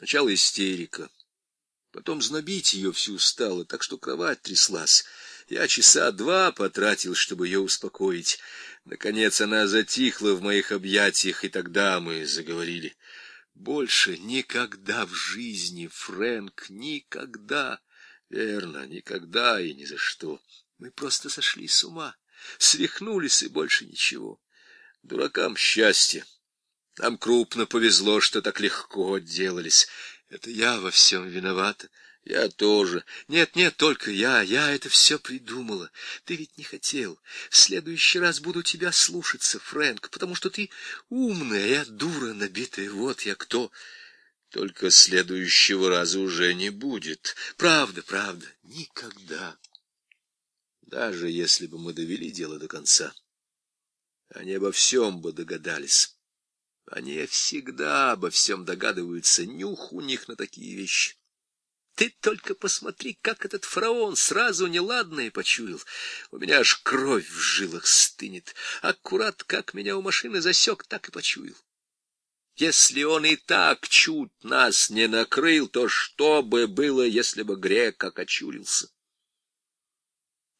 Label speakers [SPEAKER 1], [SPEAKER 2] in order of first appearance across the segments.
[SPEAKER 1] Сначала истерика, потом знобить ее всю стало, так что кровать тряслась. Я часа два потратил, чтобы ее успокоить. Наконец она затихла в моих объятиях, и тогда мы заговорили. Больше никогда в жизни, Фрэнк, никогда. Верно, никогда и ни за что. Мы просто сошли с ума, свихнулись и больше ничего. Дуракам счастье. Нам крупно повезло, что так легко отделались. Это я во всем виновата. Я тоже. Нет, нет, только я. Я это все придумала. Ты ведь не хотел. В следующий раз буду тебя слушаться, Фрэнк, потому что ты умная, я дура набитая. Вот я кто. Только следующего раза уже не будет. Правда, правда, никогда. Даже если бы мы довели дело до конца, они обо всем бы догадались. Они всегда обо всем догадываются, нюх у них на такие вещи. Ты только посмотри, как этот фараон сразу неладное почуял. У меня аж кровь в жилах стынет. Аккурат, как меня у машины засек, так и почуял. Если он и так чуть нас не накрыл, то что бы было, если бы грек окочурился?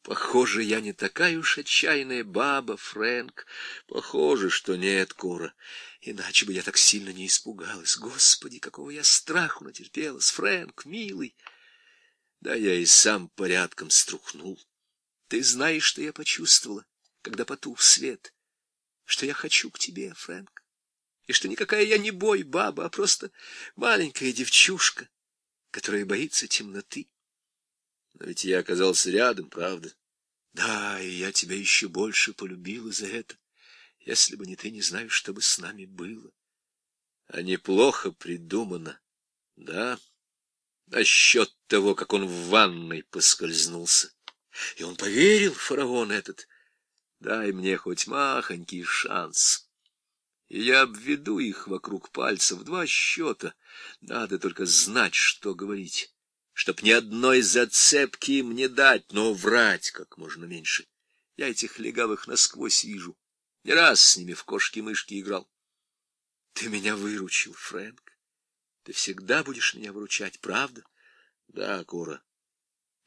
[SPEAKER 1] Похоже, я не такая уж отчаянная баба, Фрэнк. Похоже, что нет, Кора. Иначе бы я так сильно не испугалась. Господи, какого я страху натерпелась, Фрэнк, милый. Да я и сам порядком струхнул. Ты знаешь, что я почувствовала, когда потух свет, что я хочу к тебе, Фрэнк, и что никакая я не бой баба, а просто маленькая девчушка, которая боится темноты. Но ведь я оказался рядом, правда? Да, и я тебя еще больше полюбила за это. Если бы не ты, не знаю, что бы с нами было. А неплохо придумано, да? Насчет того, как он в ванной поскользнулся. И он поверил, фараон этот. Дай мне хоть махонький шанс. И я обведу их вокруг пальцев два счета. Надо только знать, что говорить чтоб ни одной зацепки им не дать, но врать как можно меньше. Я этих легавых насквозь вижу. Не раз с ними в кошки-мышки играл. Ты меня выручил, Фрэнк. Ты всегда будешь меня выручать, правда? Да, Кора.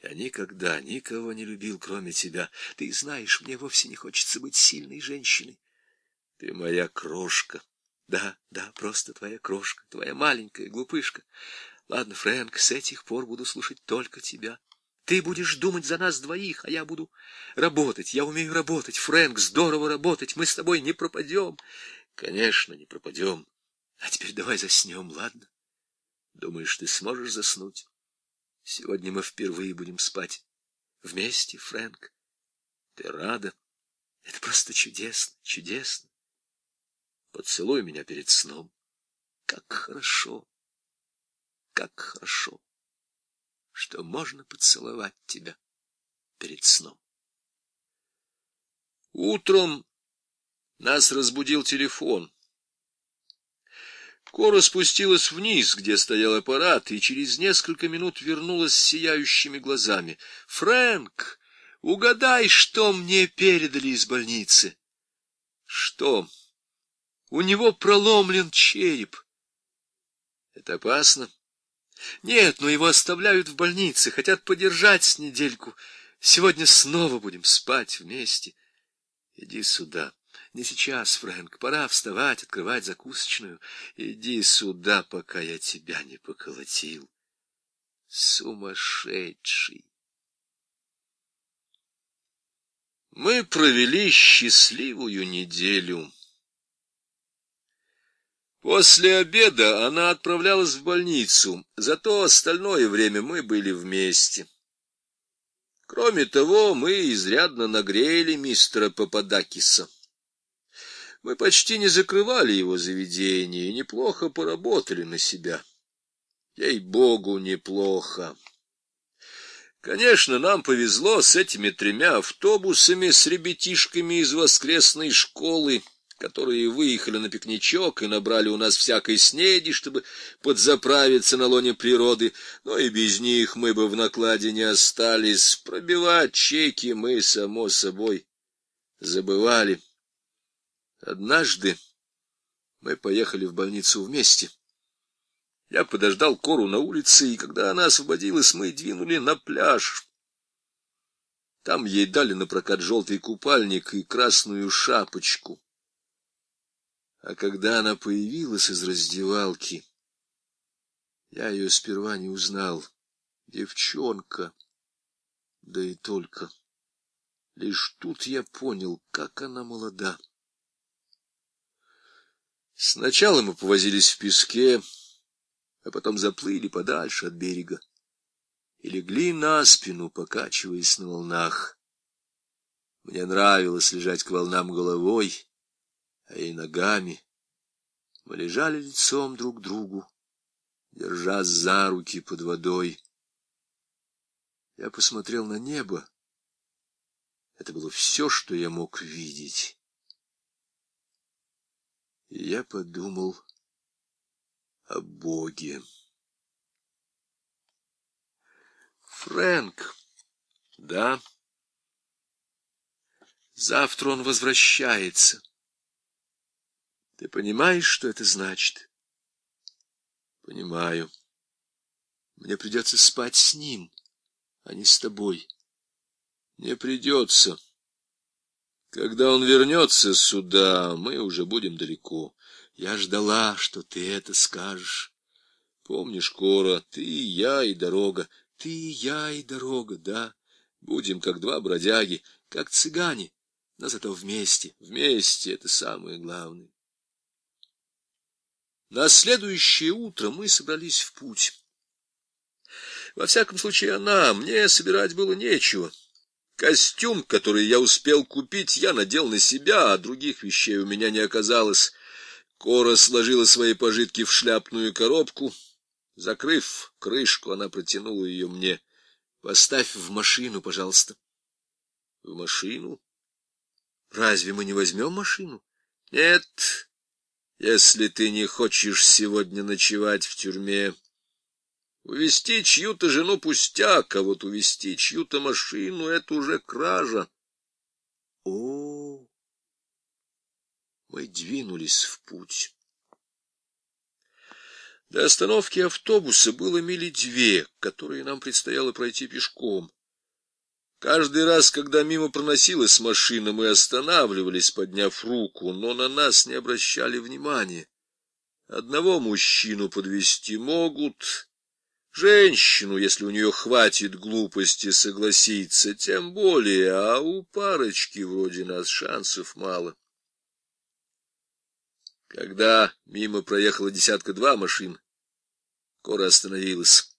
[SPEAKER 1] Я никогда никого не любил, кроме тебя. Ты знаешь, мне вовсе не хочется быть сильной женщиной. Ты моя крошка. Да, да, просто твоя крошка, твоя маленькая глупышка. Ладно, Фрэнк, с этих пор буду слушать только тебя. Ты будешь думать за нас двоих, а я буду работать. Я умею работать, Фрэнк, здорово работать. Мы с тобой не пропадем. Конечно, не пропадем. А теперь давай заснем, ладно? Думаешь, ты сможешь заснуть? Сегодня мы впервые будем спать. Вместе, Фрэнк. Ты рада? Это просто чудесно, чудесно. Поцелуй меня перед сном. Как хорошо как хорошо, что можно поцеловать тебя перед сном. Утром нас разбудил телефон. Кора спустилась вниз, где стоял аппарат, и через несколько минут вернулась с сияющими глазами. — Фрэнк, угадай, что мне передали из больницы. — Что? — У него проломлен череп. — Это опасно? — нет, но его оставляют в больнице, хотят подержать с недельку. Сегодня снова будем спать вместе. Иди сюда. Не сейчас, Фрэнк, пора вставать, открывать закусочную. Иди сюда, пока я тебя не поколотил. Сумасшедший. Мы провели счастливую неделю. После обеда она отправлялась в больницу, зато остальное время мы были вместе. Кроме того, мы изрядно нагрели мистера Пападакиса. Мы почти не закрывали его заведение и неплохо поработали на себя. Ей-богу, неплохо. Конечно, нам повезло с этими тремя автобусами с ребятишками из воскресной школы, которые выехали на пикничок и набрали у нас всякой снеди, чтобы подзаправиться на лоне природы, но и без них мы бы в накладе не остались. Пробивать чеки мы, само собой, забывали. Однажды мы поехали в больницу вместе. Я подождал Кору на улице, и когда она освободилась, мы двинули на пляж. Там ей дали на прокат желтый купальник и красную шапочку. А когда она появилась из раздевалки, я ее сперва не узнал. Девчонка, да и только. Лишь тут я понял, как она молода. Сначала мы повозились в песке, а потом заплыли подальше от берега и легли на спину, покачиваясь на волнах. Мне нравилось лежать к волнам головой, а и ногами. Мы лежали лицом друг к другу, держась за руки под водой. Я посмотрел на небо. Это было все, что я мог видеть. И я подумал о Боге. Фрэнк, да, завтра он возвращается. Ты понимаешь, что это значит? Понимаю. Мне придется спать с ним, а не с тобой. Не придется. Когда он вернется сюда, мы уже будем далеко. Я ждала, что ты это скажешь. Помнишь, Кора, ты, я и дорога. Ты, я и дорога, да. Будем как два бродяги, как цыгане, но зато вместе. Вместе — это самое главное. На следующее утро мы собрались в путь. Во всяком случае, она, мне собирать было нечего. Костюм, который я успел купить, я надел на себя, а других вещей у меня не оказалось. Кора сложила свои пожитки в шляпную коробку. Закрыв крышку, она протянула ее мне. — Поставь в машину, пожалуйста. — В машину? Разве мы не возьмем машину? — Нет, если ты не хочешь сегодня ночевать в тюрьме. Увести чью-то жену пустяк, а вот увести чью-то машину — это уже кража. О! мы двинулись в путь. До остановки автобуса было мили две, которые нам предстояло пройти пешком. Каждый раз, когда мимо проносилась машина, мы останавливались, подняв руку, но на нас не обращали внимания. Одного мужчину подвести могут, женщину, если у нее хватит глупости согласиться, тем более, а у парочки вроде нас шансов мало. Когда мимо проехала десятка-два машин, Кора остановилась.